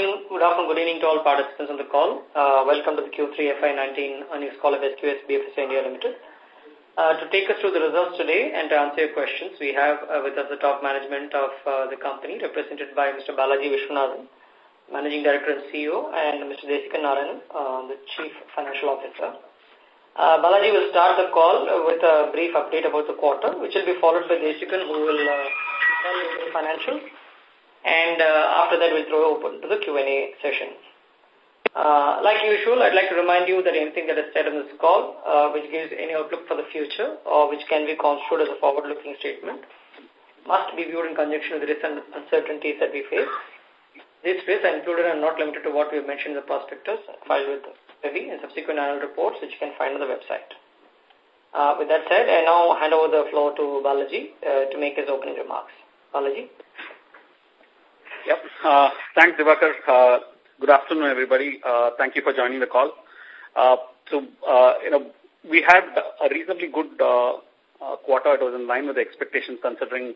morning, good afternoon, good evening to all participants on the call. Uh, welcome to the Q3 FY19 earnings call of SQS BFSI India Limited. Uh, to take us through the results today and to answer your questions, we have uh, with us the top management of uh, the company, represented by Mr. Balaji Vishwanathan, Managing Director and CEO, and Mr. Desikan Narayanan, uh, the Chief Financial Officer. Uh, Balaji will start the call with a brief update about the quarter, which will be followed by Desikan, who will uh, tell you the financials and uh, after that we'll throw open to the Q&A session. Uh, like usual, I'd like to remind you that anything that is said on this call, uh, which gives any outlook for the future or which can be construed as a forward-looking statement, must be viewed in conjunction with the risks and uncertainties that we face. These risks are included and not limited to what we have mentioned in the prospectus filed with SEBI and subsequent annual reports, which you can find on the website. Uh, with that said, I now hand over the floor to Balaji uh, to make his opening remarks. Balaji? Yep. Uh, thanks, Divakar. Uh, good afternoon, everybody. Uh, thank you for joining the call. Uh, so, uh, you know, we had a reasonably good uh, uh, quarter. It was in line with the expectations considering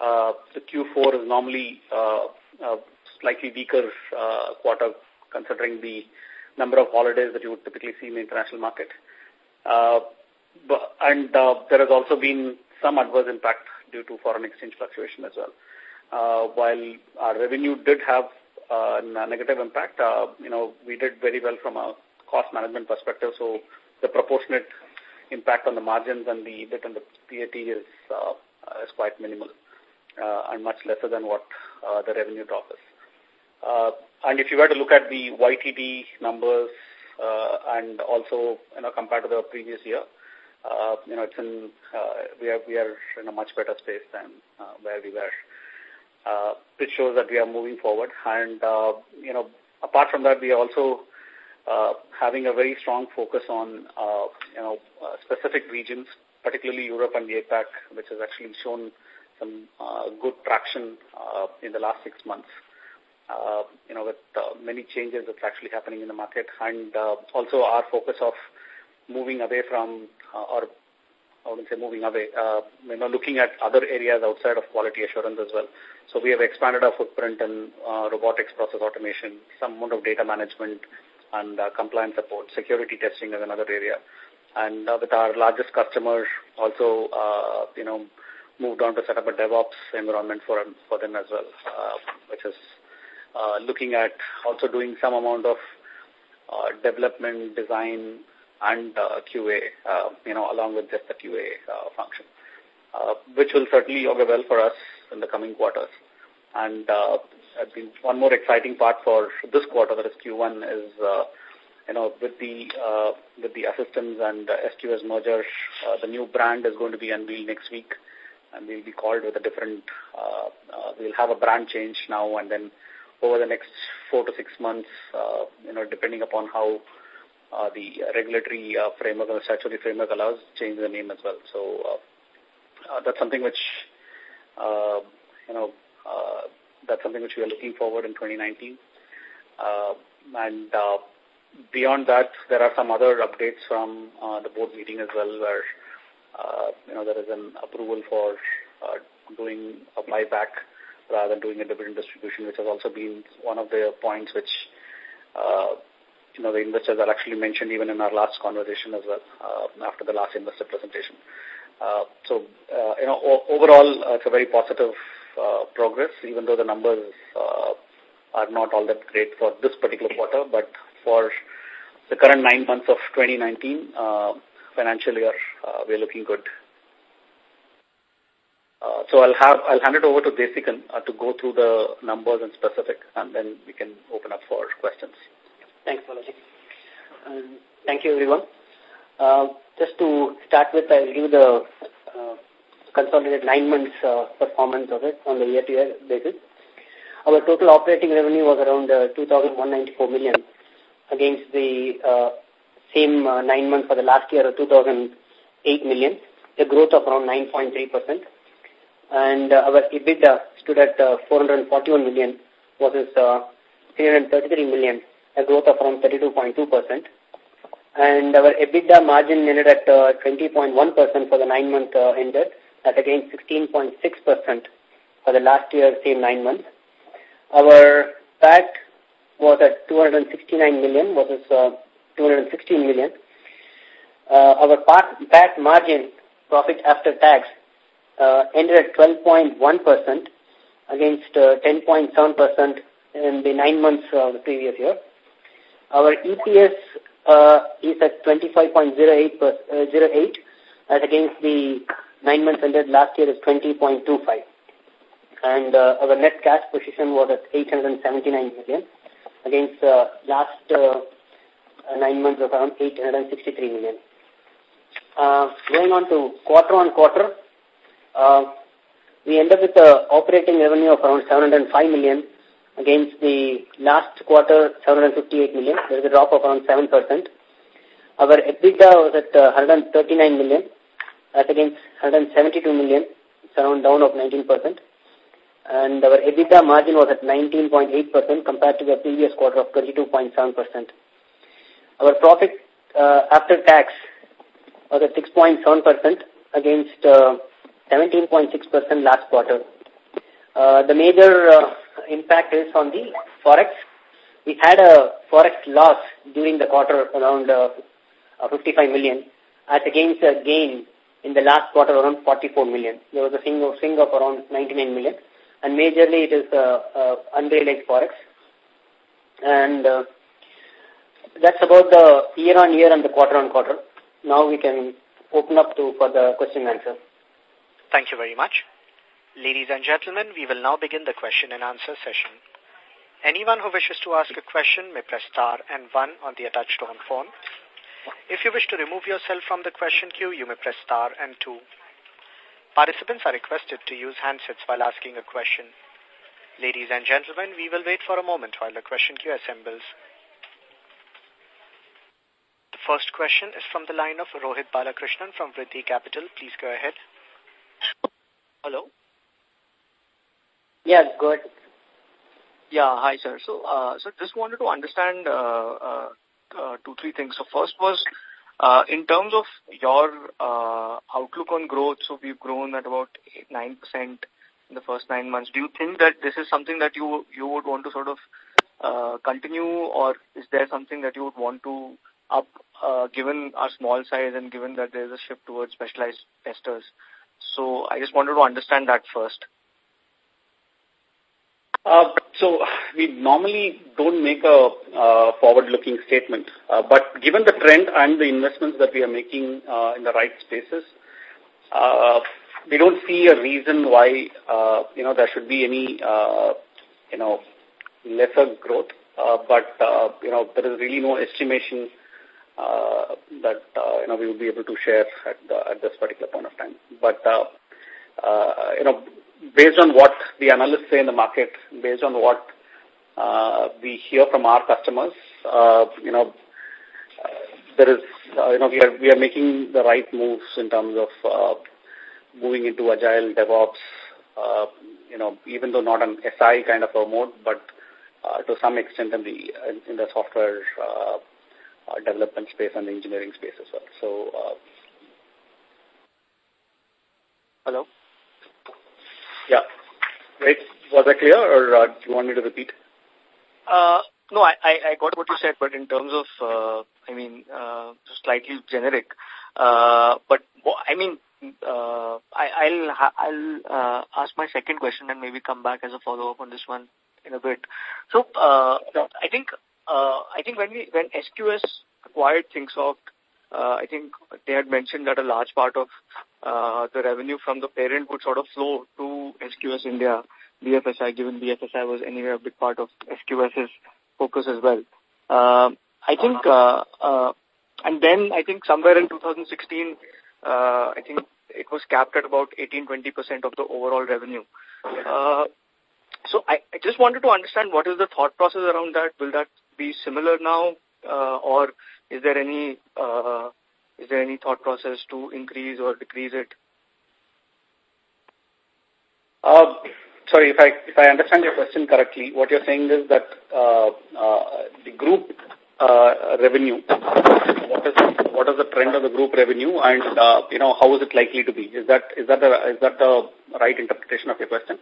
uh, the Q4 is normally uh, uh, slightly weaker uh, quarter considering the number of holidays that you would typically see in the international market. Uh, and uh, there has also been some adverse impact due to foreign exchange fluctuation as well uh, while our revenue did have uh, a negative impact, uh, you know, we did very well from a cost management perspective. So the proportionate impact on the margins and the EBIT and the PAT is, uh, is quite minimal uh, and much lesser than what uh, the revenue drop is. Uh, and if you were to look at the YTD numbers uh, and also, you know, compared to the previous year, uh, you know, it's in, uh, we are, we are in a much better space than uh, where we were uh, which shows that we are moving forward. And, uh, you know, apart from that, we are also uh, having a very strong focus on, uh, you know, uh, specific regions, particularly Europe and APAC, which has actually shown some uh, good traction uh, in the last six months. Uh, you know, with uh, many changes that's actually happening in the market and uh, also our focus of moving away from uh, or I wouldn't say moving away, uh, you know, looking at other areas outside of quality assurance as well. So we have expanded our footprint in uh, robotics process automation, some amount of data management and uh, compliance support, security testing is another area. And uh, with our largest customer also, uh, you know, moved on to set up a DevOps environment for, for them as well, uh, which is uh, looking at also doing some amount of uh, development, design, and uh, QA, uh, you know, along with just the QA uh, function, which will certainly augur well for us in the coming quarters. And uh, I think one more exciting part for this quarter, that is Q1, is uh, you know with the uh, with the Assystem and uh, SQS merger, uh, the new brand is going to be unveiled next week, and we'll be called with a different. Uh, uh, we'll have a brand change now, and then over the next four to six months, uh, you know, depending upon how uh, the regulatory uh, framework or the statutory framework allows change the name as well. So uh, uh, that's something which, uh, you know, uh, that's something which we are looking forward in 2019. Uh, and uh, beyond that, there are some other updates from uh, the board meeting as well where, uh, you know, there is an approval for uh, doing a buyback rather than doing a dividend distribution, which has also been one of the points which uh, you know, the investors are actually mentioned even in our last conversation as well, uh, after the last investor presentation. Uh, so, uh, you know, overall, uh, it's a very positive uh, progress, even though the numbers uh, are not all that great for this particular quarter, but for the current nine months of 2019 uh, financial year, uh, we're looking good. Uh, so I'll have I'll hand it over to Desikan uh, to go through the numbers and specific, and then we can open up for questions. Thanks, Balaji. Um, thank you, everyone. Uh, just to start with, I'll give the uh, consolidated nine months uh, performance of it on the year-to-year -year basis. Our total operating revenue was around uh, 2,194 million against the uh, same uh, nine months for the last year of 2008 million, a growth of around 9.3%. And uh, our EBITDA stood at uh, 441 million versus uh, 333 million a growth of around 32.2%. And our EBITDA margin ended at 20.1% uh, for the nine month uh, ended, at again 16.6% for the last year, same nine months. Our PAT was at 269 million versus uh, 216 million. Uh, our PAT margin, profit after tax, uh, ended at 12.1% against uh, 10.7% in the nine months of the previous year. Our EPS uh, is at 25.08 uh, as against the nine months ended last year is 20.25. And uh, our net cash position was at 879 million against uh, last uh, nine months of around 863 million. Uh, going on to quarter on quarter, uh, we end up with an operating revenue of around 705 million against the last quarter 758 million. There is a drop of around 7%. Our EBITDA was at uh, 139 million as against 172 million. It's around down of 19%. And our EBITDA margin was at 19.8% compared to the previous quarter of 22.7%. Our profit uh, after tax was at 6.7% against uh, 17.6% last quarter. Uh, the major uh, impact is on the forex. We had a forex loss during the quarter around uh, 55 million as against a gain in the last quarter around 44 million. There was a swing of, swing of around 99 million and majorly it is uh, uh, unrealized forex. And uh, that's about the year on year and the quarter on quarter. Now we can open up to for the question and answer. Thank you very much. Ladies and gentlemen, we will now begin the question and answer session. Anyone who wishes to ask a question may press star and one on the attached tone phone. If you wish to remove yourself from the question queue, you may press star and two. Participants are requested to use handsets while asking a question. Ladies and gentlemen, we will wait for a moment while the question queue assembles. The first question is from the line of Rohit Balakrishnan from Vriddhi Capital. Please go ahead. Hello? Yes, good. Yeah, hi, sir. So, uh, so just wanted to understand uh, uh, uh, two, three things. So first was, uh, in terms of your uh, outlook on growth, so we've grown at about 9% in the first nine months. Do you think that this is something that you you would want to sort of uh, continue, or is there something that you would want to up, uh, given our small size and given that there is a shift towards specialized testers? So I just wanted to understand that first. Uh, so we normally don't make a uh, forward-looking statement, uh, but given the trend and the investments that we are making uh, in the right spaces, uh, we don't see a reason why uh, you know there should be any uh, you know lesser growth. Uh, but uh, you know there is really no estimation uh, that uh, you know we will be able to share at, the, at this particular point of time. But uh, uh, you know based on what the analysts say in the market, based on what uh, we hear from our customers, uh, you know, there is, uh, you know, we are, we are making the right moves in terms of uh, moving into agile DevOps, uh, you know, even though not an SI kind of a mode, but uh, to some extent in the, in the software uh, uh, development space and the engineering space as well. So, uh, Hello? Yeah. Right. Was that clear or uh, do you want me to repeat? Uh, no, I, I got what you said, but in terms of, uh, I mean, uh, slightly generic, uh, but I mean, uh, I, I'll, I'll uh, ask my second question and maybe come back as a follow-up on this one in a bit. So, uh, I think, uh, I think when we, when SQS acquired ThinkSoft, I think they had mentioned that a large part of uh, the revenue from the parent would sort of flow to SQS India, BFSI, given BFSI was anyway a big part of SQS's focus as well. Uh, I think, uh, uh, and then I think somewhere in 2016, uh, I think it was capped at about 18-20% of the overall revenue. Uh, so I, I just wanted to understand what is the thought process around that. Will that be similar now, uh, or is there any uh, is there any thought process to increase or decrease it? Uh, sorry, if I if I understand your question correctly, what you're saying is that uh, uh, the group uh, revenue, what is what is the trend of the group revenue, and uh, you know how is it likely to be? Is that is that the is that the right interpretation of your question?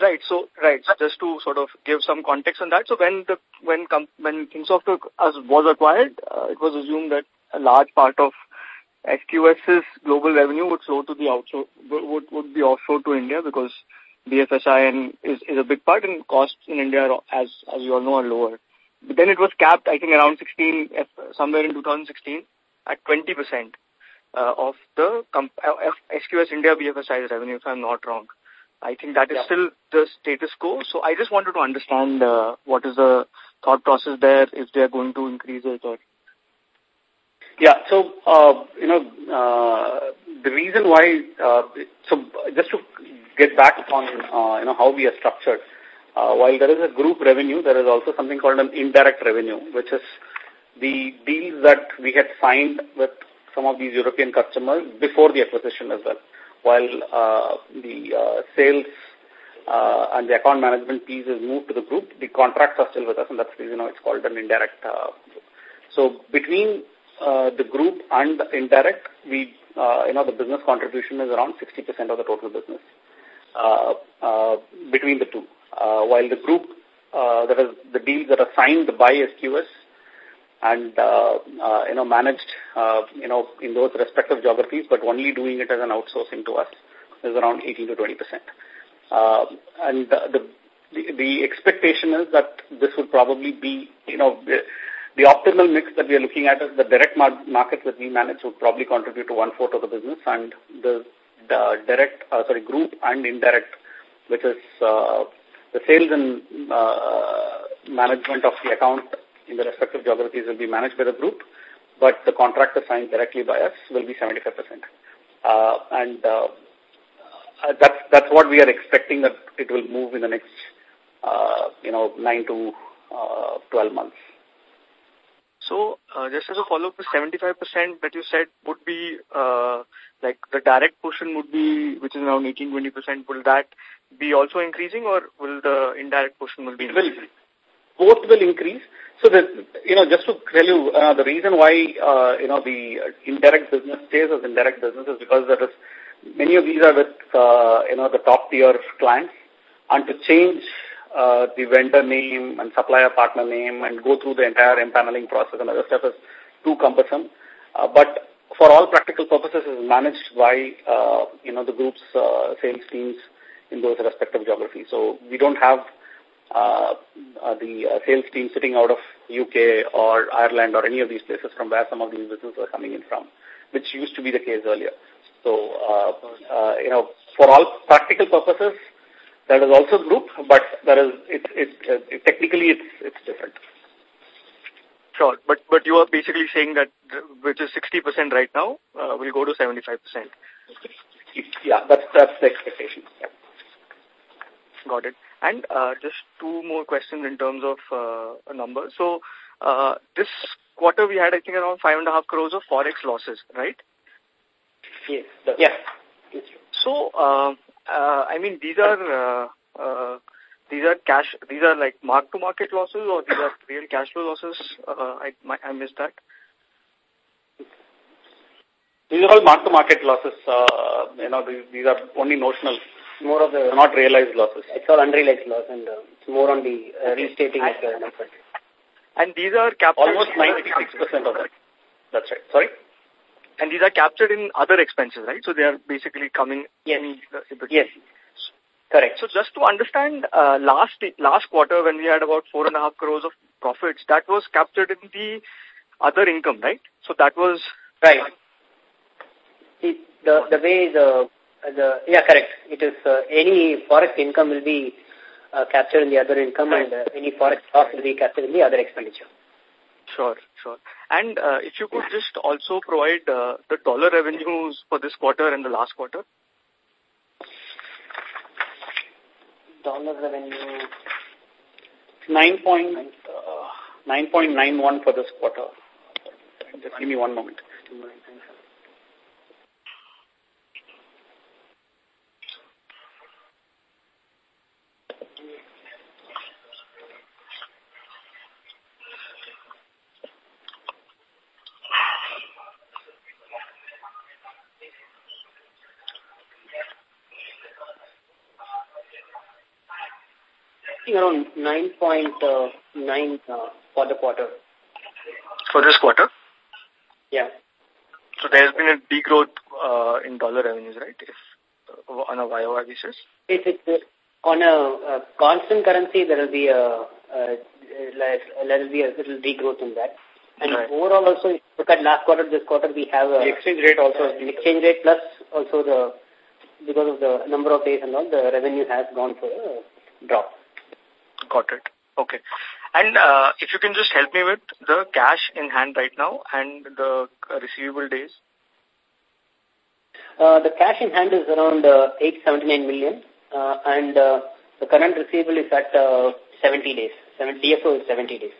Right. So, right. So just to sort of give some context on that. So when the, when, when ThinkSoft was acquired, uh, it was assumed that a large part of SQS's global revenue would flow to the outsource, would, would be offshore to India because BFSI and is, is a big part and costs in India, are, as, as you all know, are lower. But then it was capped, I think, around 16, somewhere in 2016 at 20% uh, of the SQS India BFSI revenue, if I'm not wrong. I think that is yeah. still the status quo. So I just wanted to understand uh, what is the thought process there, if they are going to increase it or... Yeah, so, uh, you know, uh, the reason why, uh, so just to get back on, uh, you know, how we are structured, uh, while there is a group revenue, there is also something called an indirect revenue, which is the deals that we had signed with some of these European customers before the acquisition as well while uh, the uh, sales uh, and the account management piece is moved to the group, the contracts are still with us, and that's the reason why it's called an indirect. Uh, so between uh, the group and the indirect, we, uh, you know, the business contribution is around 60% of the total business between the two. While the group, that is the deals that are signed by SQS and, uh, uh, you know, managed, uh, you know, in those respective geographies, but only doing it as an outsourcing to us is around 18 to 20 percent. Uh, and the, the, the expectation is that this would probably be, you know, the, the optimal mix that we are looking at is the direct mar that we manage would probably contribute to one-fourth of the business and the, the direct, uh, sorry, group and indirect, which is uh, the sales and uh, management of the account in the respective geographies will be managed by the group, but the contract assigned directly by us will be 75%. Uh, and uh, uh, that's, that's what we are expecting that it will move in the next, uh, you know, 9 to uh, 12 months. So, uh, just as a follow-up, the 75% that you said would be, uh, like the direct portion would be, which is around 18-20%, will that be also increasing or will the indirect portion will be increasing? Will, both will increase. So, the, you know, just to tell you, uh, the reason why, uh, you know, the indirect business stays as indirect business is because there is, many of these are with, uh, you know, the top tier clients. And to change uh, the vendor name and supplier partner name and go through the entire empaneling process and other stuff is too cumbersome. Uh, but for all practical purposes is managed by, uh, you know, the group's uh, sales teams in those respective geographies. So we don't have uh, the uh, sales team sitting out of UK or Ireland or any of these places from where some of these businesses are coming in from, which used to be the case earlier. So, uh, uh, you know, for all practical purposes, that is also group, but there is, it, it, it, technically it's, it's different. Sure, but, but you are basically saying that which is 60% right now, uh, will go to 75%. Yeah, that's, that's the expectation. Yeah. Got it. And uh, just two more questions in terms of uh, a number. So uh, this quarter we had, I think, around five and a half crores of forex losses, right? Yes. Yeah. So, uh, uh, I mean, these are uh, uh, these are cash. These are like mark-to-market losses, or these are real cash flow losses. Uh, I I missed that. These are all mark-to-market losses. Uh, you know, these, these are only notional more of the... Not realized losses. It's all unrealized loss and uh, it's more on the uh, restating of the number. And these are captured... Almost 96% of that. That's right. Sorry? And these are captured in other expenses, right? So they are basically coming yes. in the Yes. Correct. So just to understand, uh, last last quarter when we had about four and a half crores of profits, that was captured in the other income, right? So that was right. See, the the way the the, yeah, correct. It is uh, any forex income will be uh, captured in the other income and uh, any forex loss will be captured in the other expenditure. Sure, sure. And uh, if you could just also provide uh, the dollar revenues for this quarter and the last quarter. Dollar revenue. 9.91 uh, for this quarter. Just give me one moment. 9.9 uh, uh, for the quarter. For this quarter? Yeah. So there's been a degrowth uh, in dollar revenues, right? If uh, on a YOY basis? If it's on a, a, constant currency, there will be a, a, there will be a little degrowth in that. And right. overall also, if you look at last quarter, this quarter, we have a... The exchange rate also... Uh, exchange rate plus also the... Because of the number of days and all, the revenue has gone for a drop. Got it. Okay. And uh, if you can just help me with the cash in hand right now and the receivable days. Uh, the cash in hand is around uh, 879 million uh, and uh, the current receivable is at uh, 70 days. 70, DSO is 70 days.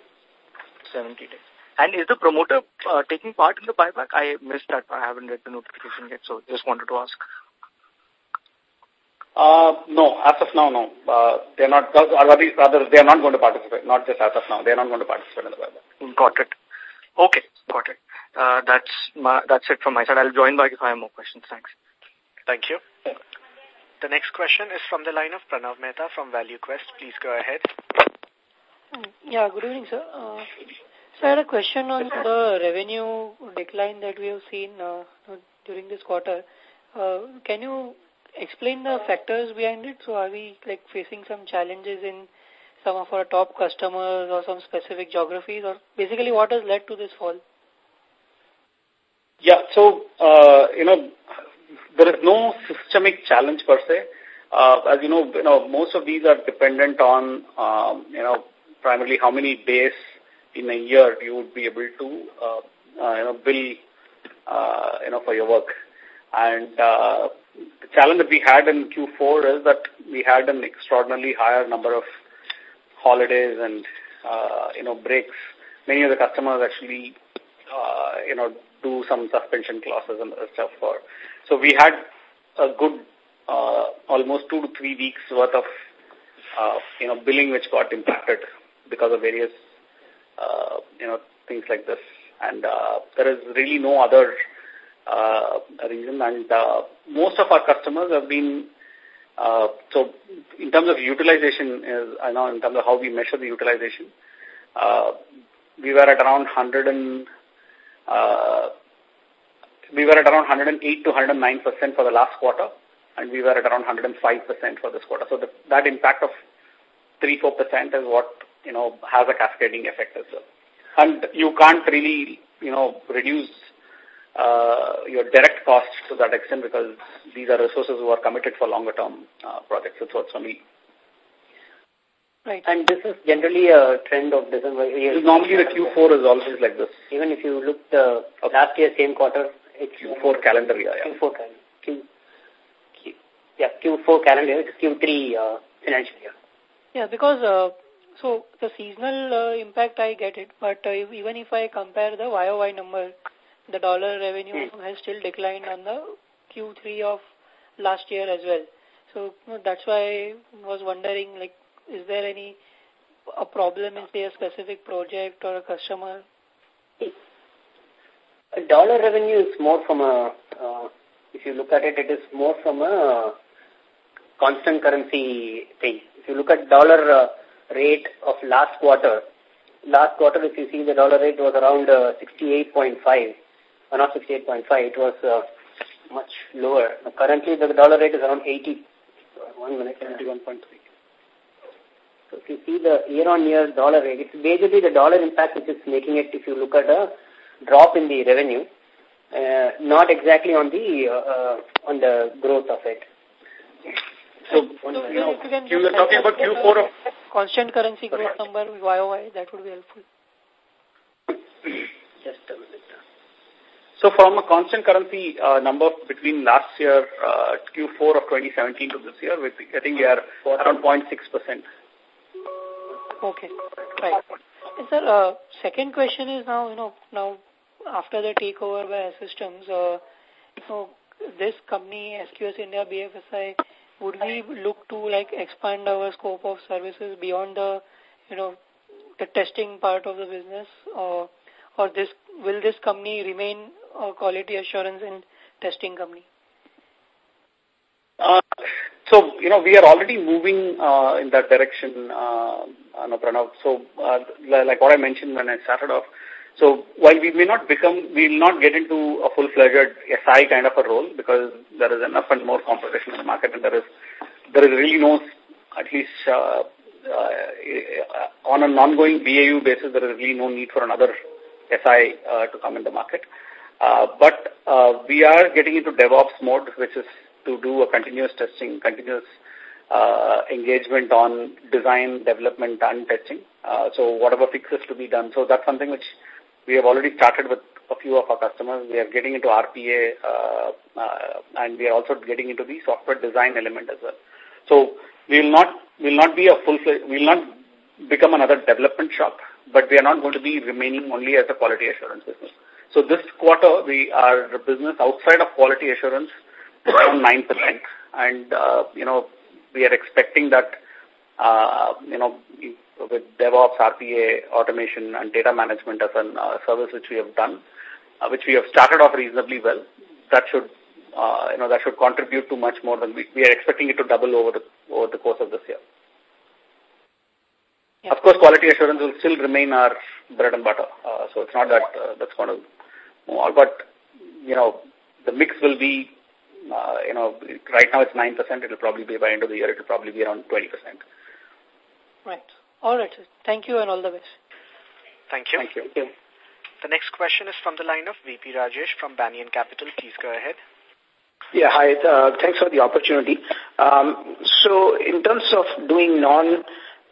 70 days. And is the promoter uh, taking part in the buyback? I missed that. I haven't read the notification yet, so just wanted to ask. Uh, no, as of now, no. Uh, they're not, or rather, they are not going to participate, not just as of now. They're not going to participate in the buyback. Got it. Okay, got it. Uh, that's my, that's it from my side. I'll join back if I have more questions. Thanks. Thank you. The next question is from the line of Pranav Mehta from ValueQuest. Please go ahead. Yeah, good evening, sir. Uh, so I had a question on the revenue decline that we have seen uh, during this quarter. Uh, can you explain the factors behind it? So are we like facing some challenges in some of our top customers or some specific geographies or basically what has led to this fall? Yeah, so, uh, you know, there is no systemic challenge per se. Uh, as you know, you know, most of these are dependent on, um, you know, primarily how many days in a year you would be able to, uh, uh, you know, bill, uh, you know, for your work. And uh, the challenge that we had in Q4 is that we had an extraordinarily higher number of holidays and, uh, you know, breaks. Many of the customers actually, uh, you know, do some suspension clauses and stuff for. So we had a good, uh, almost two to three weeks worth of, you know, billing which got impacted because of various, you know, things like this. And there is really no other reason. And uh, most of our customers have been, uh, so in terms of utilization, is, I know in terms of how we measure the utilization, uh, we were at around 100 and, uh, we were at around 108 to 109 percent for the last quarter, and we were at around 105 percent for this quarter. So the, that impact of 3 4 percent is what you know has a cascading effect as well. And you can't really you know reduce uh, your direct costs to that extent because these are resources who are committed for longer term uh, projects. So it's only Right. And this is generally a trend of December. Normally the Q4 is always like this. Even if you look the okay. last year same quarter, it's Q4 calendar year. Yeah. Q4 calendar. Q, Q, yeah, Q4 calendar year, it's Q3 uh, financial year. Yeah, because uh, so the seasonal uh, impact I get it, but uh, even if I compare the YOY number, the dollar revenue hmm. has still declined on the Q3 of last year as well. So you know, that's why I was wondering, like, is there any a problem in, say, a specific project or a customer? A dollar revenue is more from a, uh, if you look at it, it is more from a constant currency thing. If you look at dollar uh, rate of last quarter, last quarter, if you see the dollar rate was around uh, 68.5 uh, not 68.5, it was uh, much lower. Now, currently, the dollar rate is around 80. One minute, 71.3. So if you see the year-on-year -year dollar rate, it's basically the dollar impact which is making it, if you look at a drop in the revenue, uh, not exactly on the uh, uh, on the growth of it. So, so you, know, you were talking about Q4 of... Constant currency growth number, YOY, that would be helpful. Just a minute. So from a constant currency uh, number between last year, uh, Q4 of 2017 to this year, I think we are around 0.6%. Okay, right. And sir, uh, second question is now, you know, now after the takeover by Systems, uh, you know, this company, SQS India, BFSI, would we look to like expand our scope of services beyond the, you know, the testing part of the business or, or this, will this company remain or quality assurance and testing company? Uh, so, you know, we are already moving uh, in that direction, uh, Pranav. So, uh, like what I mentioned when I started off, so while we may not become, we will not get into a full-fledged SI kind of a role because there is enough and more competition in the market and there is, there is really no, at least uh, uh, on an ongoing BAU basis, there is really no need for another SI uh, to come in the market. Uh, but uh, we are getting into DevOps mode, which is to do a continuous testing, continuous uh, engagement on design, development, and testing. Uh, so whatever fixes to be done. So that's something which we have already started with a few of our customers. We are getting into RPA, uh, uh, and we are also getting into the software design element as well. So we will not will not be a full we will not become another development shop, but we are not going to be remaining only as a quality assurance business. So this quarter, we are business outside of quality assurance around 9%. And, uh, you know, we are expecting that, uh, you know, with DevOps, RPA, automation, and data management as a uh, service which we have done, uh, which we have started off reasonably well, that should, uh, you know, that should contribute to much more than we, we are expecting it to double over the, over the course of this year. Yeah. Of course, quality assurance will still remain our bread and butter. Uh, so it's not that uh, that's going to move on, but, you know, the mix will be uh, you know, right now it's 9%. It will probably be by end of the year, it will probably be around 20%. Right. All right. Thank you and all the best. Thank you. Thank you. Thank you. The next question is from the line of VP Rajesh from Banyan Capital. Please go ahead. Yeah, hi. Uh, thanks for the opportunity. Um, so in terms of doing non-QC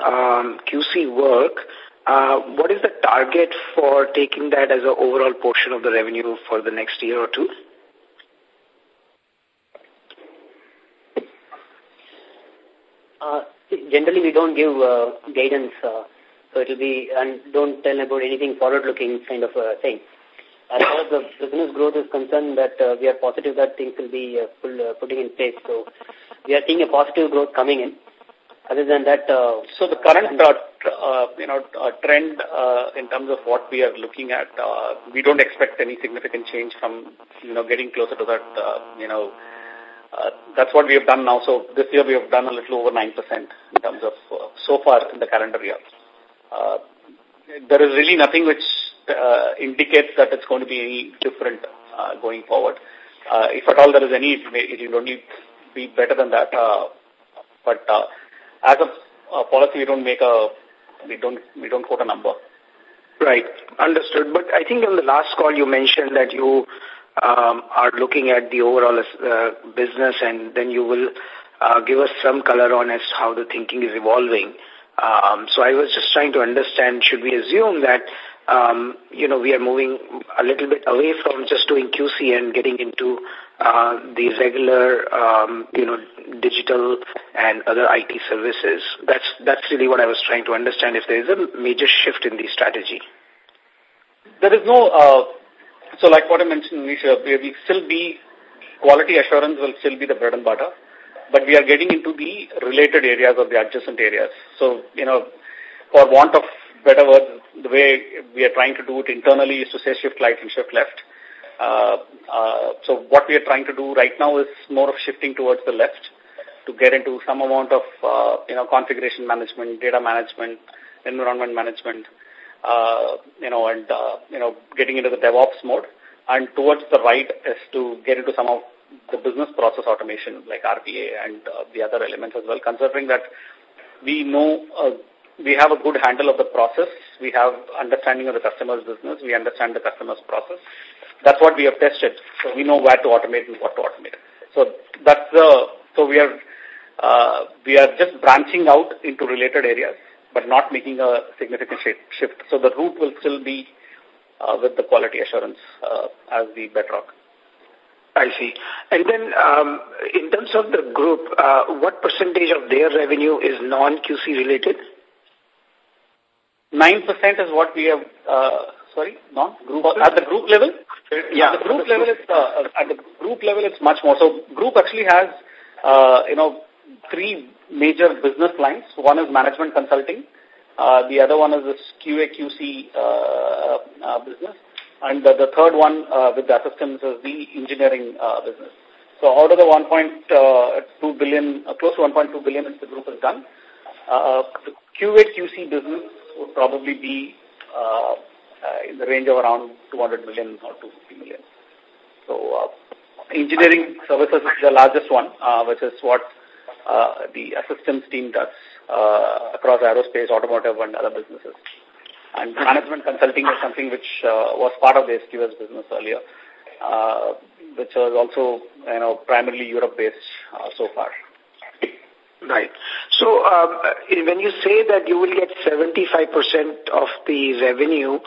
um, QC work, uh, what is the target for taking that as an overall portion of the revenue for the next year or two? Uh, generally, we don't give uh, guidance, uh, so it will be, and don't tell about anything forward-looking kind of a thing. As far as the business growth is concerned, that uh, we are positive that things will be uh, full, uh, putting in place. So we are seeing a positive growth coming in. Other than that, uh, so the current uh, uh, you know uh, trend uh, in terms of what we are looking at, uh, we don't expect any significant change from you know getting closer to that uh, you know that's what we have done now. So this year we have done a little over 9% in terms of so far in the calendar year. There is really nothing which indicates that it's going to be any different going forward. If at all there is any, it will only be better than that. But as a, a policy, we don't make a, we don't, we don't quote a number. Right, understood. But I think on the last call you mentioned that you um, are looking at the overall uh, business and then you will uh, give us some color on as how the thinking is evolving. Um, so I was just trying to understand, should we assume that, um, you know, we are moving a little bit away from just doing QC and getting into uh, the regular, um, you know, digital and other IT services? That's, that's really what I was trying to understand, if there is a major shift in the strategy. There is no uh, so like what I mentioned, Nisha, we will still be, quality assurance will still be the bread and butter, but we are getting into the related areas or the adjacent areas. So, you know, for want of better words, the way we are trying to do it internally is to say shift right and shift left. Uh, uh, so what we are trying to do right now is more of shifting towards the left to get into some amount of, uh, you know, configuration management, data management, environment management, uh, you know, and, uh, you know, getting into the DevOps mode. And towards the right is to get into some of the business process automation like RPA and uh, the other elements as well, considering that we know, we have a good handle of the process, we have understanding of the customer's business, we understand the customer's process. That's what we have tested. So we know where to automate and what to automate. So that's the, so we are, uh, we are just branching out into related areas but not making a significant shift. So the route will still be uh, with the quality assurance uh, as the bedrock. I see. And then um, in terms of the group, uh, what percentage of their revenue is non-QC related? 9% is what we have, uh, sorry, non-group, at the group level? Yeah. At the group level, it's, uh, at the group level, it's much more. So group actually has, uh, you know, three major business lines. One is management consulting. Uh, the other one is this QA/QC uh, uh, business. And the, the third one uh, with the Assystem is the engineering uh, business. So out of the 1.2 billion, uh, close to 1.2 billion which the group has done, uh, the QA QC business would probably be uh, uh, in the range of around 200 million or 250 million. So uh, engineering services is the largest one, uh, which is what the Assystem team does across aerospace, automotive, and other businesses. And management consulting is something which was part of the SQS business earlier, which was also, you know, primarily Europe-based so far. Right. So um, when you say that you will get 75% of the revenue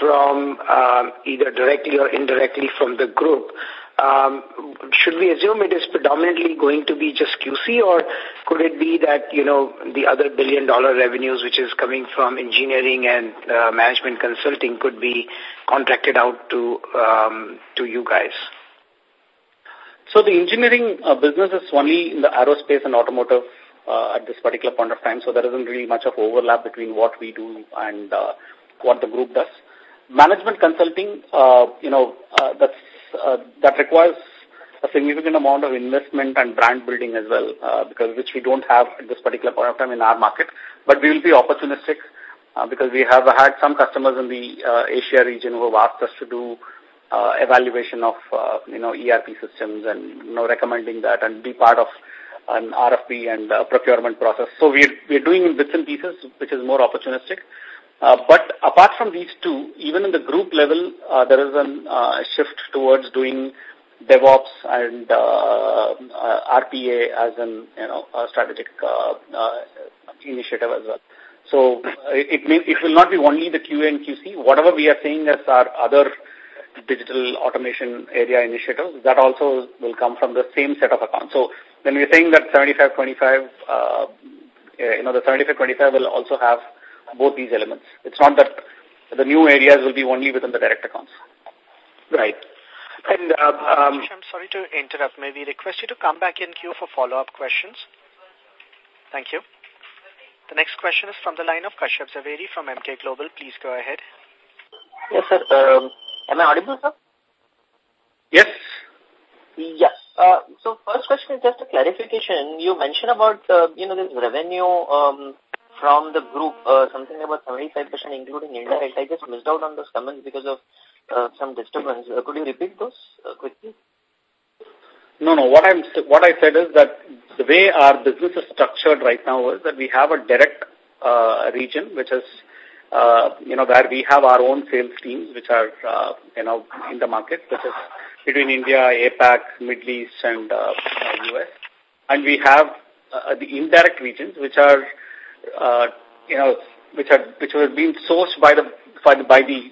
from um, either directly or indirectly from the group, um, should we assume it is predominantly going to be just QC or could it be that, you know, the other billion dollar revenues which is coming from engineering and uh, management consulting could be contracted out to, to you guys? So the engineering uh, business is only in the aerospace and automotive uh, at this particular point of time. So there isn't really much of overlap between what we do and uh, what the group does. Management consulting, uh, you know, uh, that's, uh, that requires a significant amount of investment and brand building as well, uh, because which we don't have at this particular point of time in our market. But we will be opportunistic uh, because we have had some customers in the uh, Asia region who have asked us to do uh, evaluation of, uh, you know, ERP systems and, you know, recommending that and be part of an RFP and uh, procurement process. So we're, we're doing bits and pieces, which is more opportunistic. Uh, but apart from these two, even in the group level, uh, there is a uh, shift towards doing DevOps and uh, uh, RPA as an you know a strategic initiative as well. So it may, it will not be only the QA and QC. Whatever we are saying as our other digital automation area initiatives, that also will come from the same set of accounts. So when we're saying that 75-25, uh, you know, the 75-25 will also have both these elements. It's not that the new areas will be only within the direct accounts. Right. And, uh, um, I'm sorry to interrupt. May we request you to come back in queue for follow-up questions? Thank you. The next question is from the line of Kashyap Zaveri from Emkay Global. Please go ahead. Yes, sir. Um, am I audible, sir? Yes. Yes. Uh, so first question is just a clarification. You mentioned about, uh, you know, this revenue um, from the group, uh, something about 75% including indirect. I just missed out on those comments because of uh, some disturbance. Uh, could you repeat those uh, quickly? No, no. What I'm what I said is that the way our business is structured right now is that we have a direct uh, region, which is uh, you know where we have our own sales teams, which are uh, you know in the market, which is between India, APAC, Middle East, and uh, US, and we have uh, the indirect regions, which are uh, you know which are which have been sourced by the by the, by the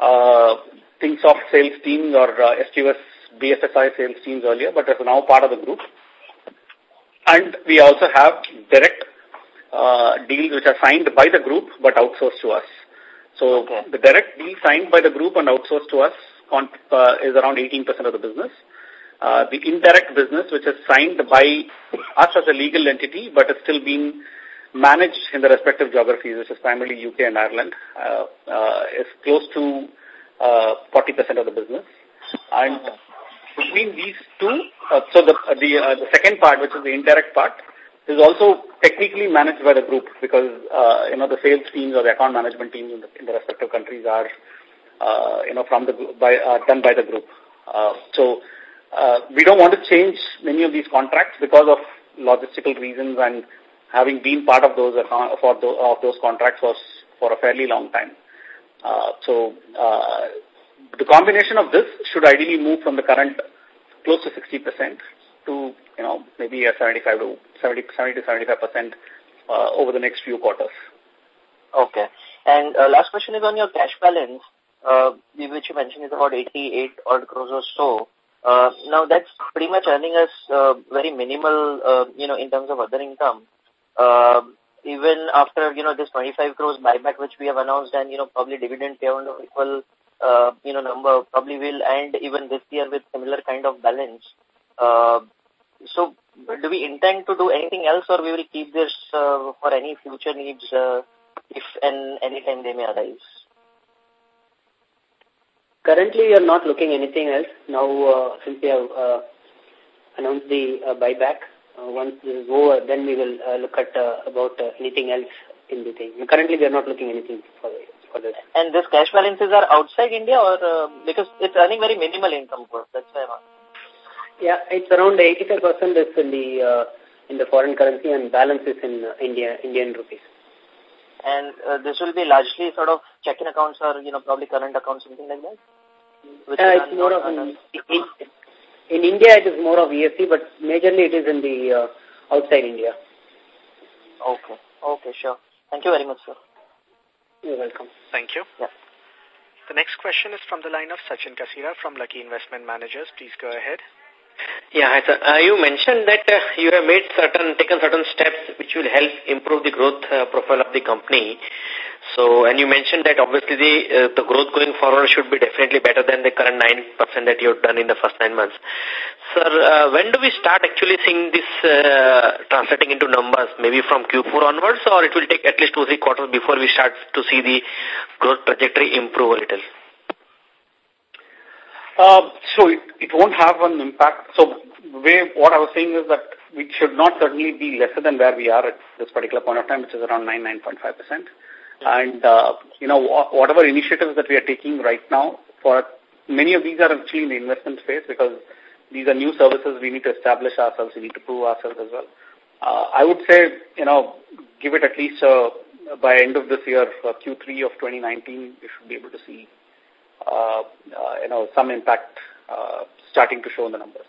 uh, ThinkSoft sales teams or uh, SQS BFSI sales teams earlier, but is now part of the group. And we also have direct uh, deals which are signed by the group but outsourced to us. So okay. the direct deal signed by the group and outsourced to us uh, is around 18% of the business. Uh, the indirect business, which is signed by us as a legal entity, but is still being managed in the respective geographies, which is primarily UK and Ireland, uh, uh, is close to uh, 40% of the business. And between these two, uh, so the uh, the, uh, the second part, which is the indirect part, is also technically managed by the group because uh, you know the sales teams or the account management teams in the, in the respective countries are uh, you know from the by done by the group. Uh, so uh, we don't want to change many of these contracts because of logistical reasons and having been part of those account, for the, of those contracts was for a fairly long time. Uh, so uh, the combination of this should ideally move from the current close to 60% to, you know, maybe a 75 to 70, 70 to 75% uh, over the next few quarters. Okay. And uh, last question is on your cash balance, uh, which you mentioned is about 88 odd crores or so. Now that's pretty much earning us very minimal, you know, in terms of other income. Even after, you know, this 25 crores buyback which we have announced and, you know, probably dividend payout of equal you know, number probably will end even this year with similar kind of balance. Uh, so do we intend to do anything else or we will keep this uh, for any future needs uh, if and anytime they may arise? Currently, we are not looking anything else. Now, uh, since we have uh, announce the uh, buyback. Uh, once this is over, then we will uh, look at uh, about uh, anything else in the thing. Currently, we are not looking anything for, for this. And this cash balances are outside India or uh, because it's earning very minimal income that's why I'm Yeah, it's around 85% is in the uh, in the foreign currency and balance is in uh, India Indian rupees. And uh, this will be largely sort of checking accounts or you know probably current accounts something like that. Uh, it's more of in, in, in India it is more of EFT, but majorly it is in the uh, outside India. Okay. Okay, sure. Thank you very much, sir. You're welcome. Thank you. Yeah. The next question is from the line of Sachin Kasera from Lucky Investment Managers. Please go ahead. Yeah. Uh, you mentioned that uh, you have made certain, taken certain steps which will help improve the growth uh, profile of the company. So, and you mentioned that obviously the, uh, the growth going forward should be definitely better than the current 9% that you have done in the first nine months. Sir, uh, when do we start actually seeing this uh, translating into numbers? Maybe from Q4 onwards or it will take at least two, three quarters before we start to see the growth trajectory improve a little? Uh, so it, it won't have an impact. So way, what I was saying is that we should not certainly be lesser than where we are at this particular point of time, which is around 9, 9.5%. And, uh, you know, whatever initiatives that we are taking right now, for many of these are actually in the investment phase because these are new services we need to establish ourselves, we need to prove ourselves as well. Uh, I would say, you know, give it at least uh, by end of this year, uh, Q3 of 2019, we should be able to see uh, uh, you know, some impact uh, starting to show in the numbers.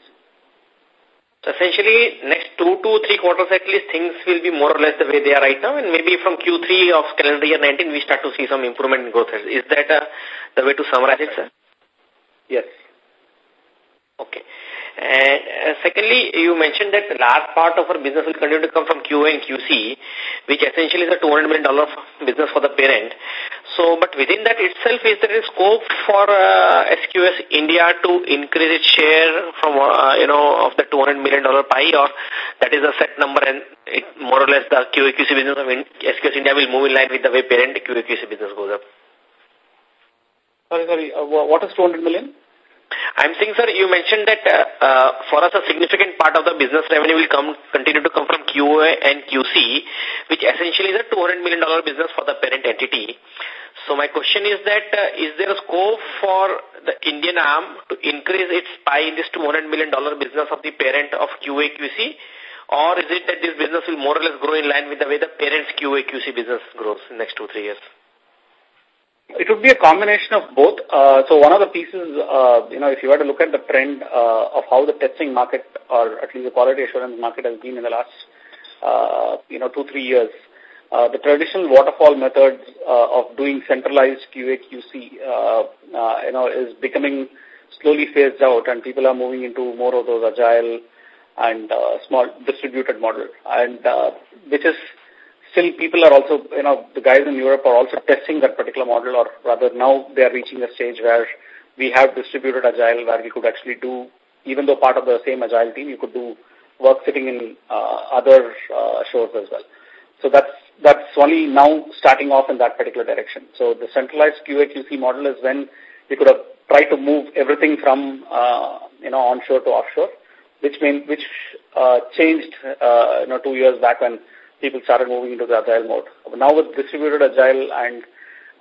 So essentially, next two to three quarters at least, things will be more or less the way they are right now, and maybe from Q3 of calendar year 19, we start to see some improvement in growth. Is that uh, the way to summarize it, sir? Yes. Okay. And uh, secondly, you mentioned that the large part of our business will continue to come from QA and QC, which essentially is a $200 million business for the parent. So, but within that itself, is there a scope for uh, SQS India to increase its share from, uh, you know, of the $200 million pie or that is a set number and it, more or less the QA QC business of SQS India will move in line with the way parent QA QC business goes up? Sorry, sorry, uh, what is 200 million? I'm saying, sir, you mentioned that uh, uh, for us a significant part of the business revenue will come continue to come from QA and QC, which essentially is a $200 million business for the parent entity. So my question is that uh, is there a scope for the Indian arm to increase its pie in this $200 million business of the parent of QA QC? Or is it that this business will more or less grow in line with the way the parent's QA QC business grows in the next two, three years? It would be a combination of both. Uh, so one of the pieces, uh, you know, if you were to look at the trend uh, of how the testing market or at least the quality assurance market has been in the last, uh, you know, two, three years, uh, the traditional waterfall methods uh, of doing centralized QA/QC, uh, uh, you know, is becoming slowly phased out, and people are moving into more of those agile and uh, small distributed model, and uh, which is still people are also, you know, the guys in Europe are also testing that particular model or rather now they are reaching a stage where we have distributed agile where we could actually do, even though part of the same agile team, you could do work sitting in uh, other uh, shores as well. So that's, that's only now starting off in that particular direction. So the centralized QA-QC model is when we could have tried to move everything from, uh, you know, onshore to offshore, which mean, which uh, changed, uh, you know, two years back when people started moving into the agile mode. Now with distributed agile and